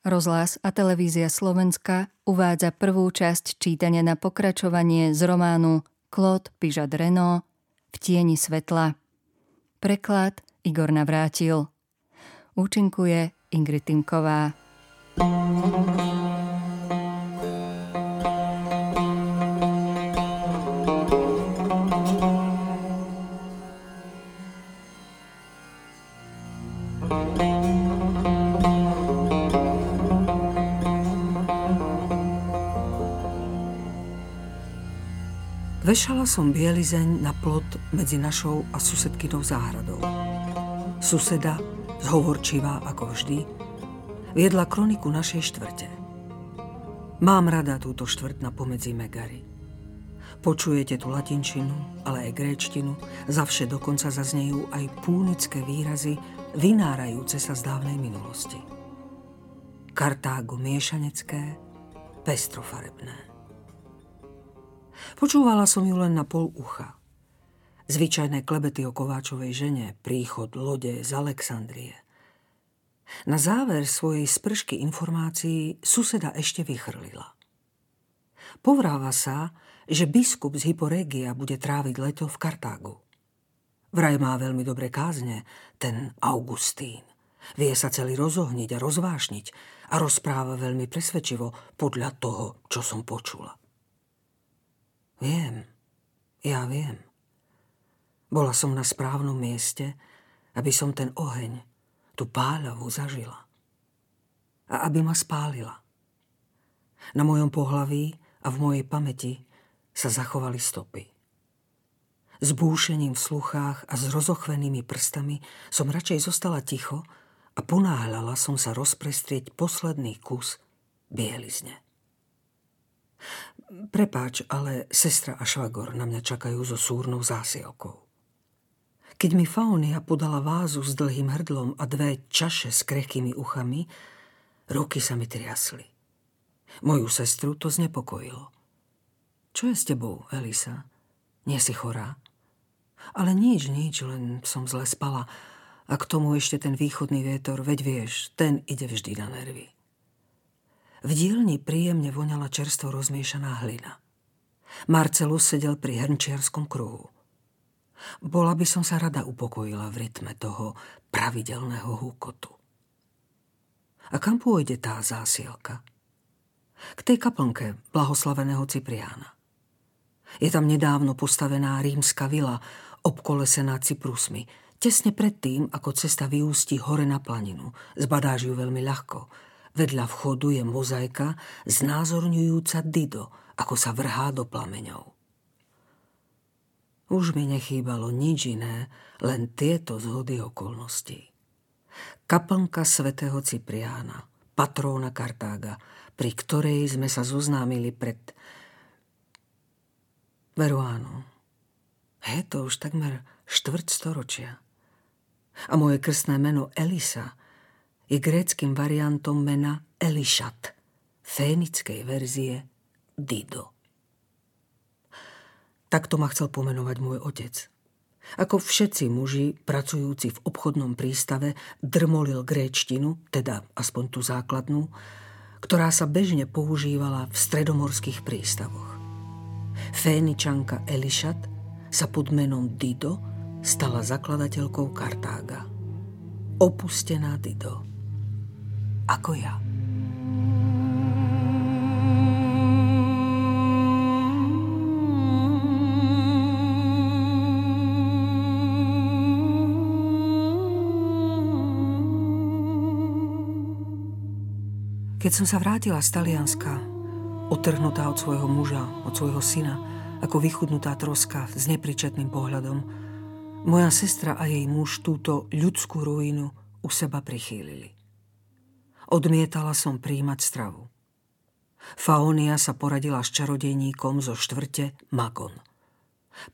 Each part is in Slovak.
Rozhlas a televízia Slovenska uvádza prvú časť čítania na pokračovanie z románu Claude Pižat Renault V tieni svetla. Preklad Igor Navrátil. Účinkuje Ingrid Timková. thank you Vešala som bielizeň na plot medzi našou a susedkynou záhradou. Suseda, zhovorčivá ako vždy, viedla kroniku našej štvrte. Mám rada túto štvrť na pomedzi Megary. Počujete tu latinčinu, ale aj gréčtinu, zavše dokonca zaznejú aj púnické výrazy, vynárajúce sa z dávnej minulosti. Kartágo miešanecké, pestrofarebné. Počúvala som ju len na pol ucha. Zvyčajné klebety o Kováčovej žene, príchod lode z Alexandrie. Na záver svojej spršky informácií suseda ešte vychrlila. Povráva sa, že biskup z Hyporégia bude tráviť leto v Kartágu. Vraj má veľmi dobré kázne, ten Augustín. Vie sa celý rozohniť a rozvášniť a rozpráva veľmi presvedčivo podľa toho, čo som počula. Viem, ja viem. Bola som na správnom mieste, aby som ten oheň, tú páľavu zažila. A aby ma spálila. Na mojom pohlaví a v mojej pamäti sa zachovali stopy. S búšením v sluchách a s rozochvenými prstami som radšej zostala ticho a ponáhľala som sa rozprestrieť posledný kus bielizne. Prepáč, ale sestra a švagor na mňa čakajú so súrnou zásielkou. Keď mi Faunia podala vázu s dlhým hrdlom a dve čaše s krehkými uchami, ruky sa mi triasli. Moju sestru to znepokojilo. Čo je s tebou, Elisa? Nie si chorá? Ale nič, nič, len som zle spala. A k tomu ešte ten východný vietor, veď vieš, ten ide vždy na nervy. V dielni príjemne voňala čerstvo rozmiešaná hlina. Marcelus sedel pri hrnčiarskom kruhu. Bola by som sa rada upokojila v rytme toho pravidelného húkotu. A kam pôjde tá zásielka? K tej kaplnke blahoslaveného Cipriána. Je tam nedávno postavená rímska vila, obkolesená cyprusmi, tesne pred tým, ako cesta vyústi hore na planinu. Zbadáš ju veľmi ľahko – Vedľa vchodu je mozaika znázorňujúca Dido, ako sa vrhá do plameňov. Už mi nechýbalo nič iné, len tieto zhody okolností. Kaplnka svätého Cipriána, patróna Kartága, pri ktorej sme sa zoznámili pred... Veru áno. Je to už takmer štvrť storočia. A moje krstné meno Elisa je gréckým variantom mena Elišat, fénickej verzie Dido. Takto ma chcel pomenovať môj otec. Ako všetci muži, pracujúci v obchodnom prístave, drmolil gréčtinu, teda aspoň tú základnú, ktorá sa bežne používala v stredomorských prístavoch. Féničanka Elišat sa pod menom Dido stala zakladateľkou Kartága. Opustená Dido ako ja. Keď som sa vrátila z Talianska, otrhnutá od svojho muža, od svojho syna, ako vychudnutá troska s nepričetným pohľadom, moja sestra a jej muž túto ľudskú ruinu u seba prichýlili. Odmietala som príjmať stravu. Faónia sa poradila s čarodejníkom zo štvrte Magon.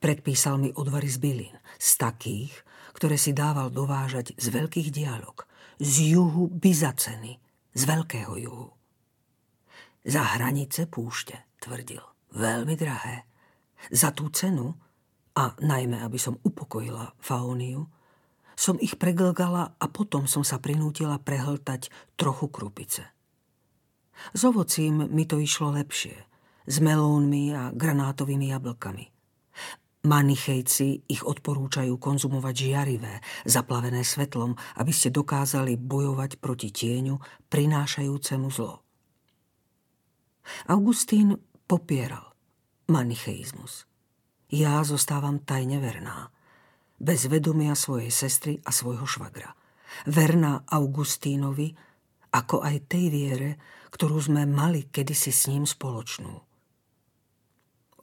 Predpísal mi odvary z bylín, z takých, ktoré si dával dovážať z veľkých dialog, z juhu Byzaceny, z veľkého juhu. Za hranice púšte, tvrdil, veľmi drahé. Za tú cenu, a najmä, aby som upokojila Faóniu, som ich preglgala a potom som sa prinútila prehltať trochu krupice. S ovocím mi to išlo lepšie. S melónmi a granátovými jablkami. Manichejci ich odporúčajú konzumovať žiarivé, zaplavené svetlom, aby ste dokázali bojovať proti tieňu, prinášajúcemu zlo. Augustín popieral manicheizmus. Ja zostávam tajne verná. Bez vedomia svojej sestry a svojho švagra. Verná Augustínovi, ako aj tej viere, ktorú sme mali kedysi s ním spoločnú.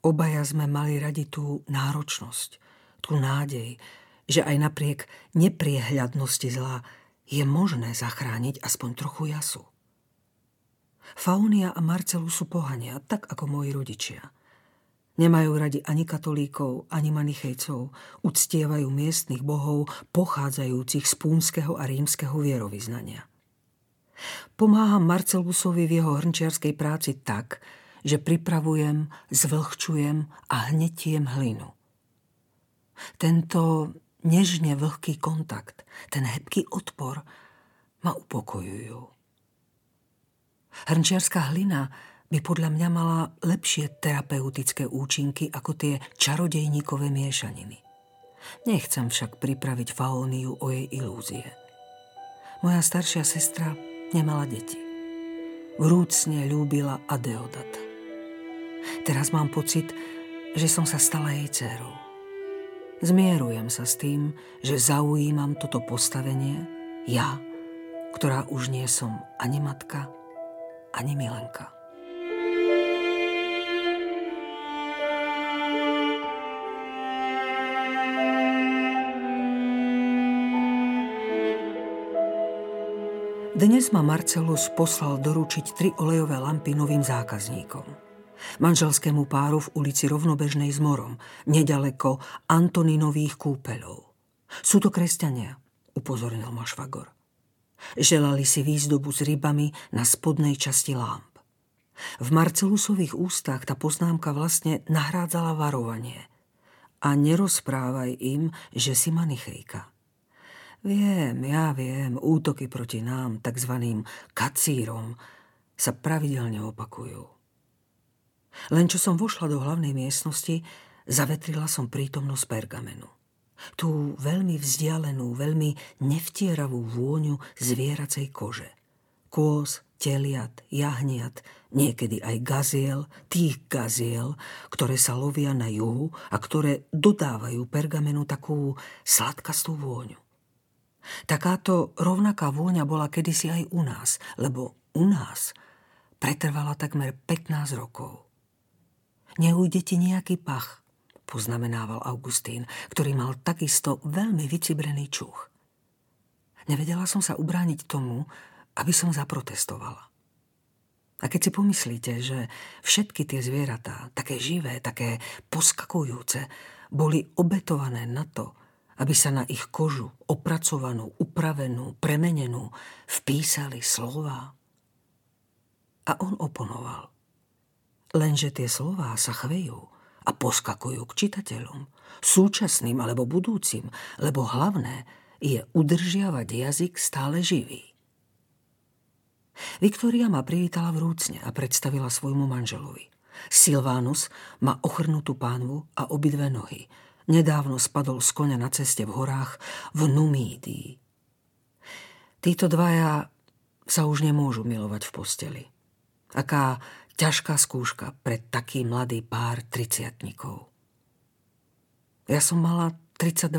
Obaja sme mali radi tú náročnosť, tú nádej, že aj napriek nepriehľadnosti zla je možné zachrániť aspoň trochu jasu. Faunia a Marcelu sú pohania, tak ako moji rodičia – Nemajú radi ani katolíkov, ani manichejcov, uctievajú miestnych bohov pochádzajúcich z púnskeho a rímskeho vierovýznania. Pomáham Marcelusovi v jeho hrnčiarskej práci tak, že pripravujem, zvlhčujem a hnetiem hlinu. Tento nežne vlhký kontakt, ten hebký odpor ma upokojujú. Hrnčiarská hlina by podľa mňa mala lepšie terapeutické účinky ako tie čarodejníkové miešaniny. Nechcem však pripraviť Faóniu o jej ilúzie. Moja staršia sestra nemala deti. Vrúcne ľúbila Adeodata. Teraz mám pocit, že som sa stala jej dcerou. Zmierujem sa s tým, že zaujímam toto postavenie, ja, ktorá už nie som ani matka, ani milenka. Dnes ma Marcelus poslal doručiť tri olejové lampy novým zákazníkom. Manželskému páru v ulici Rovnobežnej s morom, nedaleko Antoninových kúpeľov. Sú to kresťania, upozornil ma švagor. Želali si výzdobu s rybami na spodnej časti lámp. V Marcelusových ústach tá poznámka vlastne nahrádzala varovanie. A nerozprávaj im, že si manichejka. Viem, ja viem, útoky proti nám, takzvaným kacírom, sa pravidelne opakujú. Len čo som vošla do hlavnej miestnosti, zavetrila som prítomnosť pergamenu. Tú veľmi vzdialenú, veľmi nevtieravú vôňu zvieracej kože. Kôz, teliat, jahniat, niekedy aj gaziel, tých gaziel, ktoré sa lovia na juhu a ktoré dodávajú pergamenu takú sladkastú vôňu. Takáto rovnaká vôňa bola kedysi aj u nás, lebo u nás pretrvala takmer 15 rokov. Neujde ti nejaký pach, poznamenával Augustín, ktorý mal takisto veľmi vycibrený čuch. Nevedela som sa ubrániť tomu, aby som zaprotestovala. A keď si pomyslíte, že všetky tie zvieratá, také živé, také poskakujúce, boli obetované na to, aby sa na ich kožu, opracovanú, upravenú, premenenú, vpísali slova. A on oponoval. Lenže tie slová sa chvejú a poskakujú k čitateľom, súčasným alebo budúcim, lebo hlavné je udržiavať jazyk stále živý. Viktória ma privítala vrúcne a predstavila svojmu manželovi. Silvánus má ochrnutú pánvu a obidve nohy – Nedávno spadol z konia na ceste v horách v Numídii. Títo dvaja sa už nemôžu milovať v posteli. Aká ťažká skúška pre taký mladý pár triciatnikov. Ja som mala 32,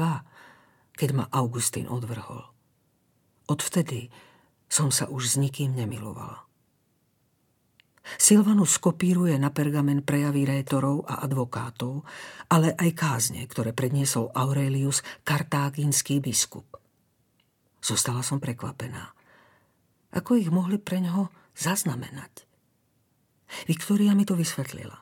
keď ma Augustín odvrhol. Odvtedy som sa už s nikým nemilovala. Silvanus skopíruje na pergamen prejavy rétorov a advokátov, ale aj kázne, ktoré predniesol Aurelius, kartáginský biskup. Zostala som prekvapená. Ako ich mohli pre ňoho zaznamenať? Viktória mi to vysvetlila.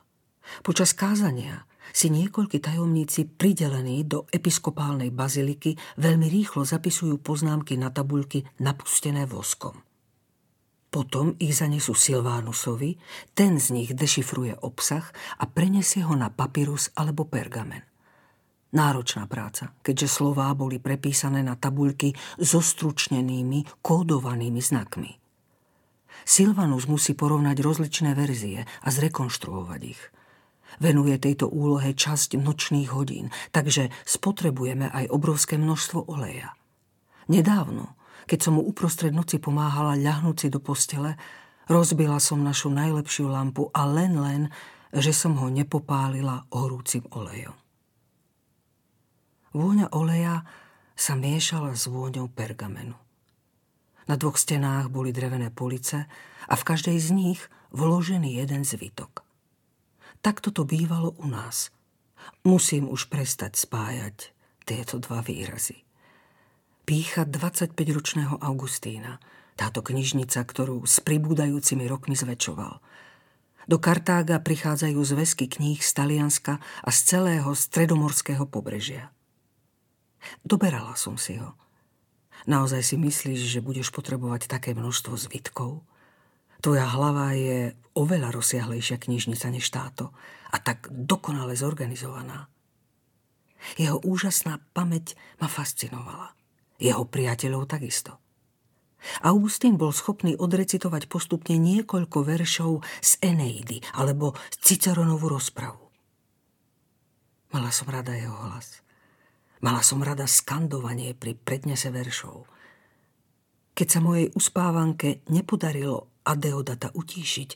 Počas kázania si niekoľkí tajomníci pridelení do episkopálnej baziliky veľmi rýchlo zapisujú poznámky na tabuľky napustené voskom – potom ich zanesú Silvánusovi, ten z nich dešifruje obsah a prenesie ho na papyrus alebo pergamen. Náročná práca, keďže slová boli prepísané na tabuľky so stručnenými, kódovanými znakmi. Silvanus musí porovnať rozličné verzie a zrekonštruovať ich. Venuje tejto úlohe časť nočných hodín, takže spotrebujeme aj obrovské množstvo oleja. Nedávno, keď som mu uprostred noci pomáhala ľahnúť si do postele, rozbila som našu najlepšiu lampu a len len, že som ho nepopálila horúcim olejom. Vôňa oleja sa miešala s vôňou pergamenu. Na dvoch stenách boli drevené police a v každej z nich vložený jeden zvitok. Takto to bývalo u nás. Musím už prestať spájať tieto dva výrazy. Pícha 25-ročného Augustína, táto knižnica, ktorú s pribúdajúcimi rokmi zväčšoval – do Kartága prichádzajú zväzky kníh z Talianska a z celého stredomorského pobrežia. Doberala som si ho. Naozaj si myslíš, že budeš potrebovať také množstvo zvitkov? Tvoja hlava je oveľa rozsiahlejšia knižnica než táto a tak dokonale zorganizovaná. Jeho úžasná pamäť ma fascinovala. Jeho priateľov takisto. Augustín bol schopný odrecitovať postupne niekoľko veršov z Eneidy alebo Ciceronovú rozpravu. Mala som rada jeho hlas. Mala som rada skandovanie pri prednese veršov. Keď sa mojej uspávanke nepodarilo Adeodata utíšiť,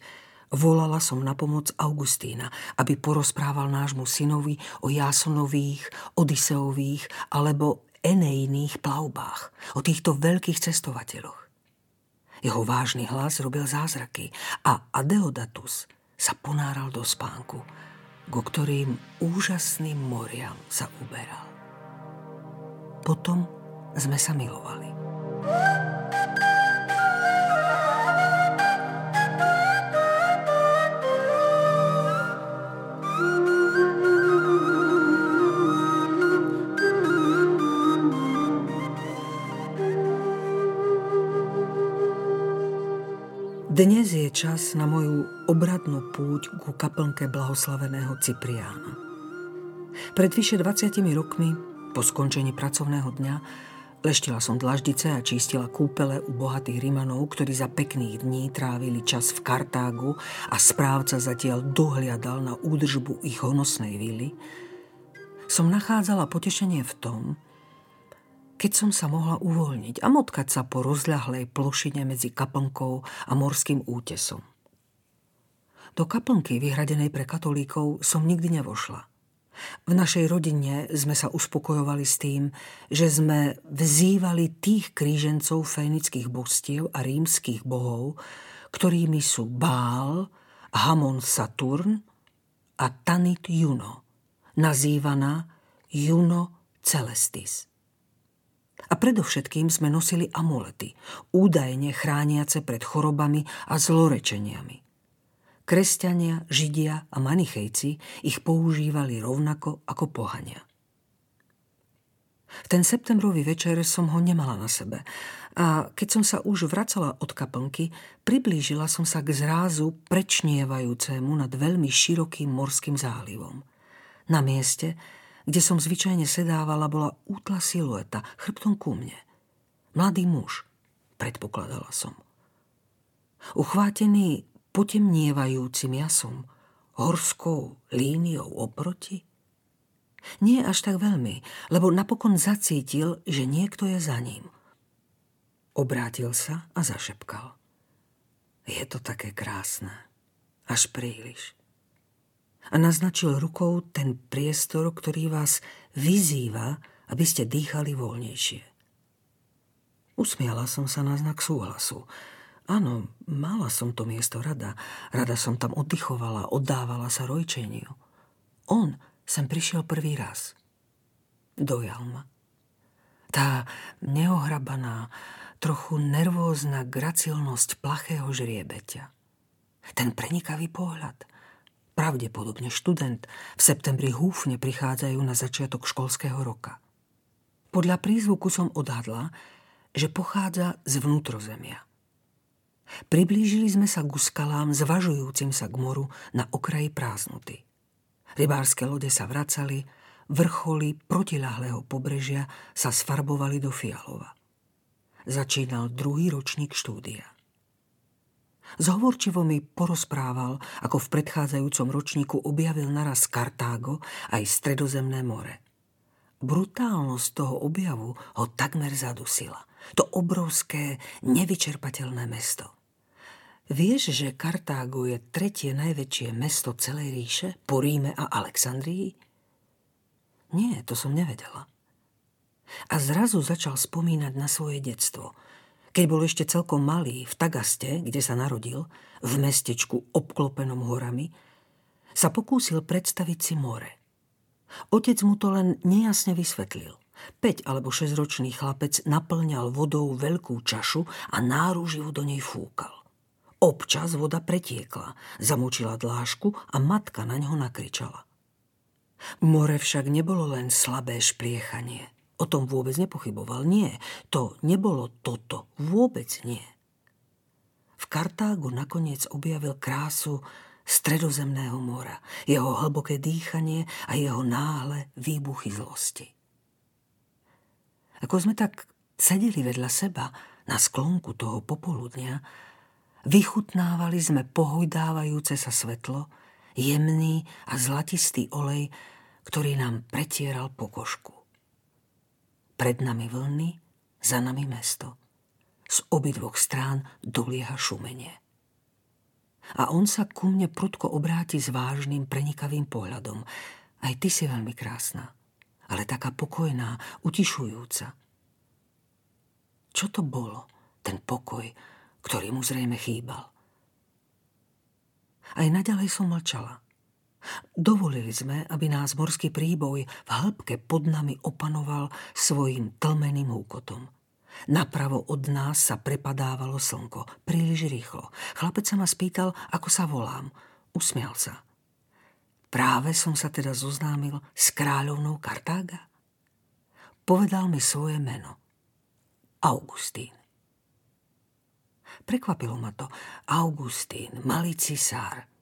volala som na pomoc Augustína, aby porozprával nášmu synovi o Jásonových, Odiseových alebo Enejných plavbách, o týchto veľkých cestovateľoch. Jeho vážny hlas robil zázraky a Adeodatus sa ponáral do spánku, go ktorým úžasným moriam sa uberal. Potom sme sa milovali. Dnes je čas na moju obradnú púť ku kaplnke blahoslaveného Cipriána. Pred vyše 20 rokmi po skončení pracovného dňa leštila som dlaždice a čistila kúpele u bohatých Rimanov, ktorí za pekných dní trávili čas v Kartágu a správca zatiaľ dohliadal na údržbu ich honosnej vily, som nachádzala potešenie v tom, keď som sa mohla uvoľniť a motkať sa po rozľahlej plošine medzi kaplnkou a morským útesom. Do kaplnky vyhradenej pre katolíkov som nikdy nevošla – v našej rodine sme sa uspokojovali s tým, že sme vzývali tých krížencov fénických božstiev a rímskych bohov, ktorými sú Bál, Hamon Saturn a Tanit Juno, nazývaná Juno Celestis. A predovšetkým sme nosili amulety, údajne chrániace pred chorobami a zlorečeniami. Kresťania, Židia a Manichejci ich používali rovnako ako pohania. V ten septembrový večer som ho nemala na sebe a keď som sa už vracala od kaplnky, priblížila som sa k zrázu prečnievajúcemu nad veľmi širokým morským zálivom. Na mieste, kde som zvyčajne sedávala, bola útla silueta, chrbtom ku mne. Mladý muž, predpokladala som. Uchvátený potemnievajúcim jasom, horskou líniou oproti? Nie až tak veľmi, lebo napokon zacítil, že niekto je za ním. Obrátil sa a zašepkal. Je to také krásne, až príliš. A naznačil rukou ten priestor, ktorý vás vyzýva, aby ste dýchali voľnejšie. Usmiala som sa na znak súhlasu Áno, mala som to miesto rada. Rada som tam oddychovala, oddávala sa rojčeniu. On sem prišiel prvý raz. Dojal ma. Tá neohrabaná, trochu nervózna gracilnosť plachého žriebeťa. Ten prenikavý pohľad. Pravdepodobne študent v septembri húfne prichádzajú na začiatok školského roka. Podľa prízvuku som odhadla, že pochádza z vnútrozemia. Priblížili sme sa k skalám zvažujúcim sa k moru na okraji prázdnoty. Rybárske lode sa vracali, vrcholy protilahlého pobrežia sa sfarbovali do fialova. Začínal druhý ročník štúdia. Zhovorčivo mi porozprával, ako v predchádzajúcom ročníku objavil naraz Kartágo aj Stredozemné more. Brutálnosť toho objavu ho takmer zadusila. To obrovské, nevyčerpateľné mesto. Vieš, že Kartágo je tretie najväčšie mesto celej ríše po Ríme a Alexandrii? Nie, to som nevedela. A zrazu začal spomínať na svoje detstvo – keď bol ešte celkom malý, v Tagaste, kde sa narodil, v mestečku obklopenom horami, sa pokúsil predstaviť si more. Otec mu to len nejasne vysvetlil. 5 alebo 6 ročný chlapec naplňal vodou veľkú čašu a náruživo do nej fúkal. Občas voda pretiekla, zamočila dlášku a matka na ňo nakričala. More však nebolo len slabé špliechanie. O tom vôbec nepochyboval. Nie, to nebolo toto. Vôbec nie. V Kartágu nakoniec objavil krásu stredozemného mora, jeho hlboké dýchanie a jeho náhle výbuchy zlosti. Ako sme tak sedeli vedľa seba na sklonku toho popoludnia, vychutnávali sme pohojdávajúce sa svetlo, jemný a zlatistý olej, ktorý nám pretieral pokožku. Pred nami vlny, za nami mesto. Z obidvoch strán dolieha šumenie. A on sa ku mne prudko obráti s vážnym, prenikavým pohľadom. Aj ty si veľmi krásna, ale taká pokojná, utišujúca. Čo to bolo, ten pokoj, ktorý mu zrejme chýbal? Aj naďalej som mlčala. Dovolili sme, aby nás morský príboj v hĺbke pod nami opanoval svojim tlmeným húkotom. Napravo od nás sa prepadávalo slnko, príliš rýchlo. Chlapec sa ma spýtal, ako sa volám. Usmial sa. Práve som sa teda zoznámil s kráľovnou Kartága. Povedal mi svoje meno. Augustín. Prekvapilo ma to. Augustín, malý cisár –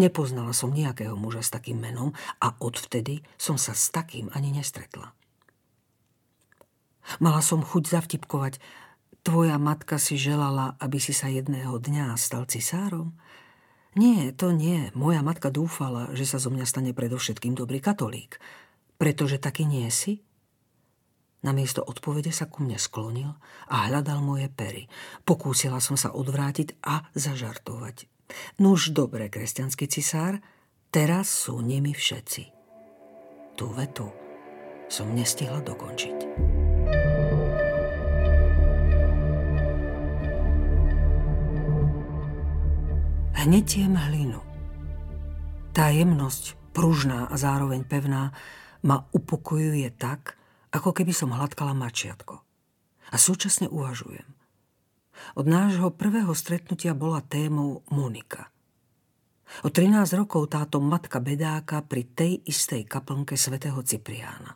Nepoznala som nejakého muža s takým menom a odvtedy som sa s takým ani nestretla. Mala som chuť zavtipkovať, tvoja matka si želala, aby si sa jedného dňa stal cisárom? Nie, to nie. Moja matka dúfala, že sa zo mňa stane predovšetkým dobrý katolík. Pretože taký nie si? Namiesto odpovede sa ku mne sklonil a hľadal moje pery. Pokúsila som sa odvrátiť a zažartovať. Nuž dobre, kresťanský cisár, teraz sú nimi všetci. Tú vetu som nestihla dokončiť. Hnetiem hlinu. Tá jemnosť, pružná a zároveň pevná, ma upokojuje tak, ako keby som hladkala mačiatko. A súčasne uvažujem – od nášho prvého stretnutia bola témou Monika. O 13 rokov táto matka bedáka pri tej istej kaplnke svätého Cipriána.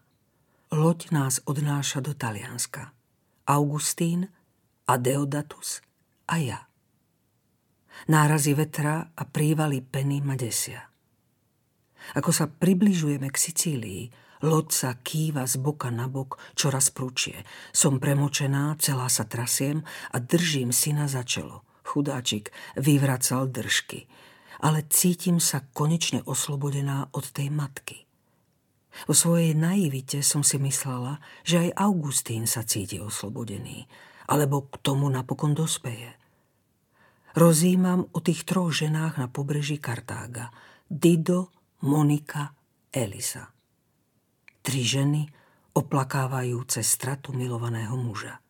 Loď nás odnáša do Talianska. Augustín a Deodatus a ja. Nárazy vetra a prívaly peny ma desia. Ako sa približujeme k Sicílii, Loď sa kýva z boka na bok, čoraz prúčie. Som premočená, celá sa trasiem a držím syna za čelo. Chudáčik vyvracal držky. Ale cítim sa konečne oslobodená od tej matky. O svojej naivite som si myslela, že aj Augustín sa cíti oslobodený, alebo k tomu napokon dospeje. Rozímam o tých troch ženách na pobreží Kartága. Dido, Monika, Elisa. Tri ženy oplakávajúce stratu milovaného muža.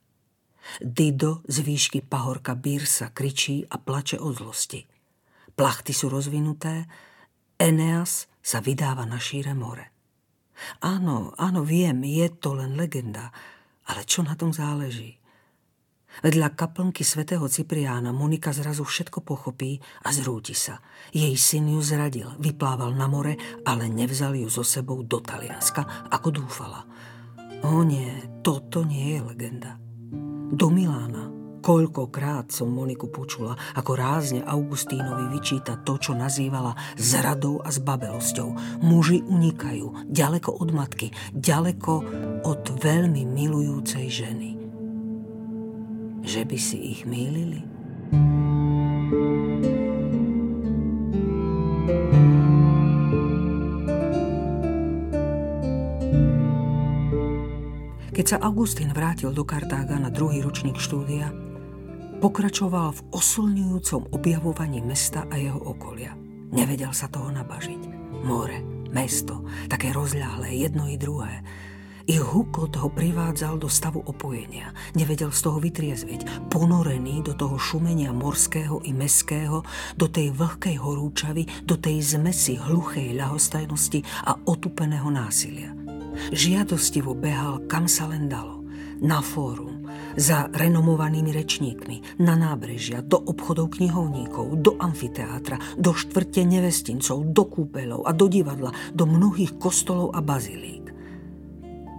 Dido z výšky pahorka Birsa kričí a plače od zlosti. Plachty sú rozvinuté, Eneas sa vydáva na šíre more. Áno, áno, viem, je to len legenda, ale čo na tom záleží? Vedľa kaplnky svätého Cipriána Monika zrazu všetko pochopí a zrúti sa. Jej syn ju zradil, vyplával na more, ale nevzal ju so sebou do Talianska, ako dúfala. O nie, toto nie je legenda. Do Milána. Koľkokrát som Moniku počula, ako rázne Augustínovi vyčíta to, čo nazývala zradou a zbabelosťou. Muži unikajú, ďaleko od matky, ďaleko od veľmi milujúcej ženy že by si ich mýlili? Keď sa Augustín vrátil do Kartága na druhý ročník štúdia, pokračoval v oslňujúcom objavovaní mesta a jeho okolia. Nevedel sa toho nabažiť. More, mesto, také rozľahlé, jedno i druhé. Ich hukot ho privádzal do stavu opojenia. Nevedel z toho vytriezviť. Ponorený do toho šumenia morského i meského, do tej vlhkej horúčavy, do tej zmesi hluchej ľahostajnosti a otupeného násilia. Žiadostivo behal kam sa len dalo. Na fórum, za renomovanými rečníkmi, na nábrežia, do obchodov knihovníkov, do amfiteátra, do štvrte nevestincov, do kúpeľov a do divadla, do mnohých kostolov a bazilík.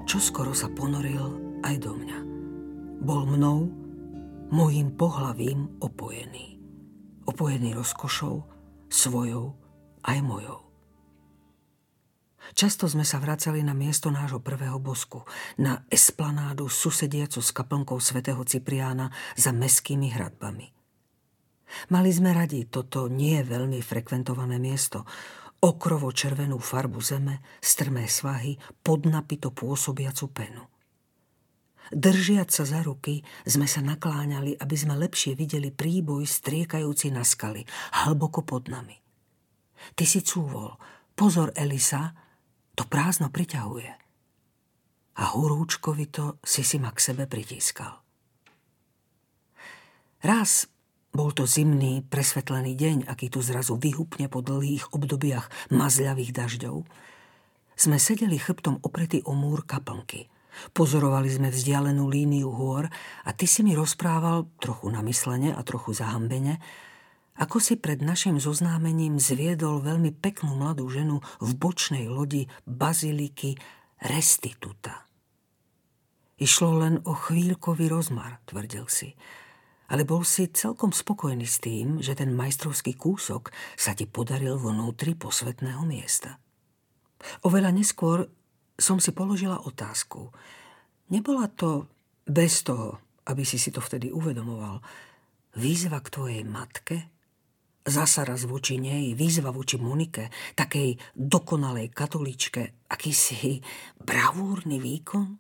Čo sa ponoril aj do mňa. Bol mnou, mojim pohlavím opojený. Opojený rozkošou, svojou aj mojou. Často sme sa vracali na miesto nášho prvého bosku, na esplanádu susediacu s kaplnkou svätého Cipriána za meskými hradbami. Mali sme radi toto nie veľmi frekventované miesto, okrovo červenú farbu zeme, strmé svahy, podnapito pôsobiacu penu. Držiac sa za ruky, sme sa nakláňali, aby sme lepšie videli príboj striekajúci na skaly, hlboko pod nami. Ty si cúvol, pozor Elisa, to prázdno priťahuje. A horúčkovito si si ma k sebe pritískal. Raz bol to zimný, presvetlený deň, aký tu zrazu vyhupne po dlhých obdobiach mazľavých dažďov. Sme sedeli chrbtom opretý o múr kaplnky. Pozorovali sme vzdialenú líniu hôr a ty si mi rozprával, trochu namyslene a trochu zahambene, ako si pred našim zoznámením zviedol veľmi peknú mladú ženu v bočnej lodi baziliky Restituta. Išlo len o chvíľkový rozmar, tvrdil si, ale bol si celkom spokojný s tým, že ten majstrovský kúsok sa ti podaril vnútri posvetného miesta. Oveľa neskôr som si položila otázku. Nebola to bez toho, aby si si to vtedy uvedomoval, výzva k tvojej matke, Zasa raz voči nej, výzva voči Monike, takej dokonalej katoličke, akýsi bravúrny výkon?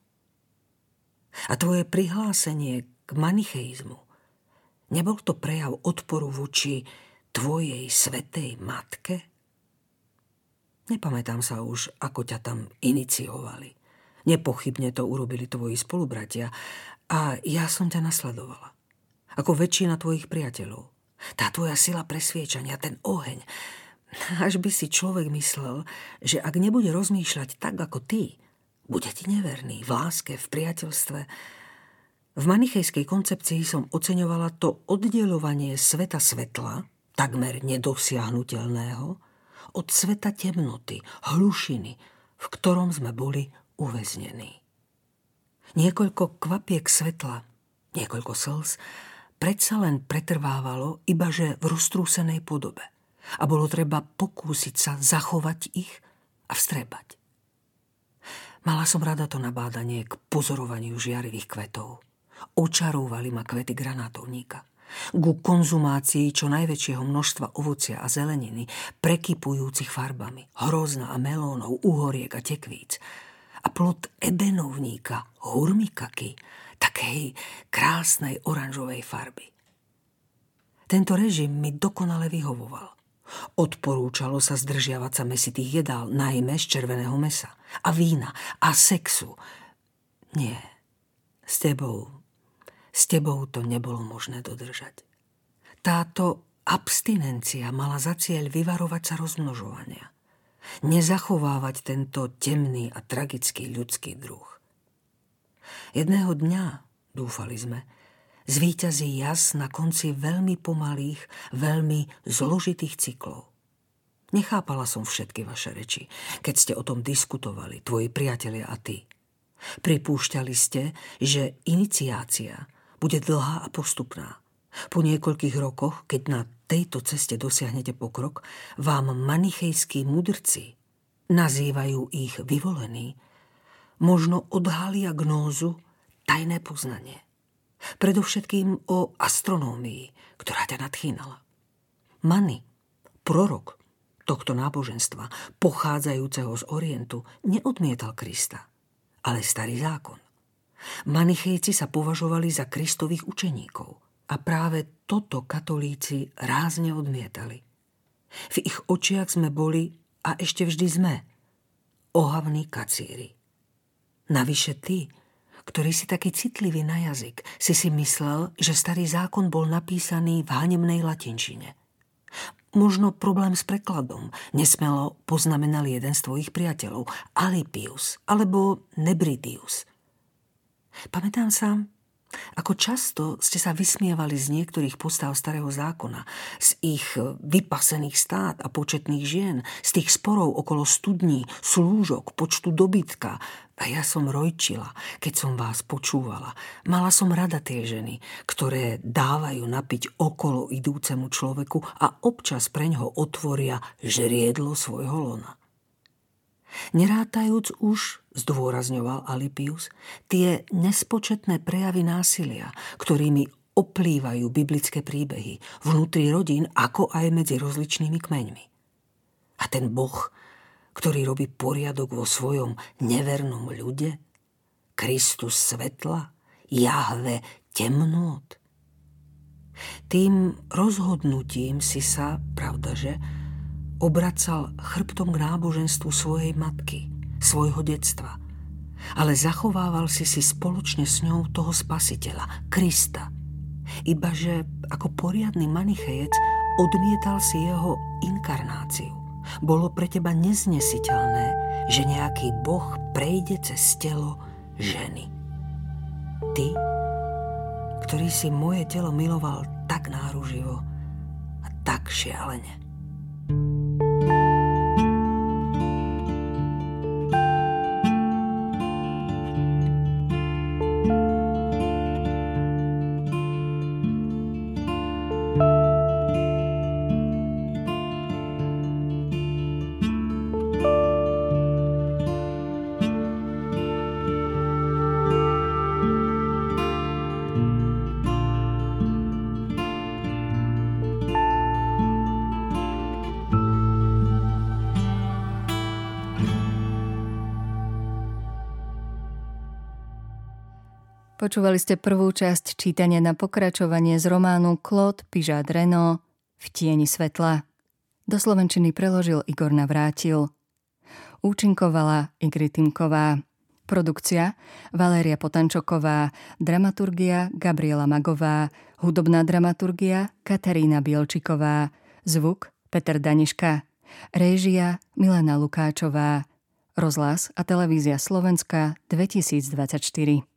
A tvoje prihlásenie k manicheizmu, nebol to prejav odporu voči tvojej svetej matke? Nepamätám sa už, ako ťa tam iniciovali. Nepochybne to urobili tvoji spolubratia a ja som ťa nasledovala. Ako väčšina tvojich priateľov. Tá tvoja sila presviečania, ten oheň. Až by si človek myslel, že ak nebude rozmýšľať tak ako ty, bude ti neverný v láske, v priateľstve. V manichejskej koncepcii som oceňovala to oddelovanie sveta svetla, takmer nedosiahnutelného, od sveta temnoty, hlušiny, v ktorom sme boli uväznení. Niekoľko kvapiek svetla, niekoľko slz predsa len pretrvávalo ibaže v roztrúsenej podobe a bolo treba pokúsiť sa zachovať ich a vstrebať. Mala som rada to nabádanie k pozorovaniu žiarivých kvetov. Očarovali ma kvety granátovníka. Ku konzumácii čo najväčšieho množstva ovocia a zeleniny, prekypujúcich farbami, hrozna a melónov, uhoriek a tekvíc. A plot ebenovníka, hurmikaky, takej krásnej oranžovej farby. Tento režim mi dokonale vyhovoval. Odporúčalo sa zdržiavať sa mesitých jedál, najmä z červeného mesa a vína a sexu. Nie, s tebou, s tebou to nebolo možné dodržať. Táto abstinencia mala za cieľ vyvarovať sa rozmnožovania. Nezachovávať tento temný a tragický ľudský druh. Jedného dňa, dúfali sme, zvíťazí jas na konci veľmi pomalých, veľmi zložitých cyklov. Nechápala som všetky vaše reči, keď ste o tom diskutovali, tvoji priatelia a ty. Pripúšťali ste, že iniciácia bude dlhá a postupná. Po niekoľkých rokoch, keď na tejto ceste dosiahnete pokrok, vám manichejskí mudrci, nazývajú ich vyvolení, možno odhalia gnózu tajné poznanie. Predovšetkým o astronómii, ktorá ťa nadchýnala. Mani, prorok tohto náboženstva, pochádzajúceho z Orientu, neodmietal Krista, ale starý zákon. Manichejci sa považovali za kristových učeníkov a práve toto katolíci rázne odmietali. V ich očiach sme boli a ešte vždy sme ohavní kacíri. Navyše ty, ktorý si taký citlivý na jazyk, si si myslel, že starý zákon bol napísaný v hanemnej latinčine. Možno problém s prekladom nesmelo poznamenal jeden z tvojich priateľov, Alipius alebo Nebridius. Pamätám sa, ako často ste sa vysmievali z niektorých postav starého zákona, z ich vypasených stát a početných žien, z tých sporov okolo studní, slúžok, počtu dobytka. A ja som rojčila, keď som vás počúvala. Mala som rada tie ženy, ktoré dávajú napiť okolo idúcemu človeku a občas preňho otvoria žriedlo svojho lona. Nerátajúc už, zdôrazňoval Alipius, tie nespočetné prejavy násilia, ktorými oplývajú biblické príbehy vnútri rodín, ako aj medzi rozličnými kmeňmi. A ten Boh, ktorý robí poriadok vo svojom nevernom ľude, Kristus svetla, Jahve temnôt. Tým rozhodnutím si sa, pravdaže, obracal chrbtom k náboženstvu svojej matky, svojho detstva. Ale zachovával si si spoločne s ňou toho spasiteľa, Krista. Ibaže ako poriadny manichejec odmietal si jeho inkarnáciu. Bolo pre teba neznesiteľné, že nejaký boh prejde cez telo ženy. Ty, ktorý si moje telo miloval tak náruživo a tak šialene. Počúvali ste prvú časť čítania na pokračovanie z románu Claude Pižat Reno V tieni svetla. Do slovenčiny preložil Igor Navrátil. Účinkovala Igri Timková. Produkcia Valéria Potančoková, dramaturgia Gabriela Magová, hudobná dramaturgia Katarína Bielčiková, zvuk Peter Daniška, réžia Milena Lukáčová, rozhlas a televízia Slovenska 2024.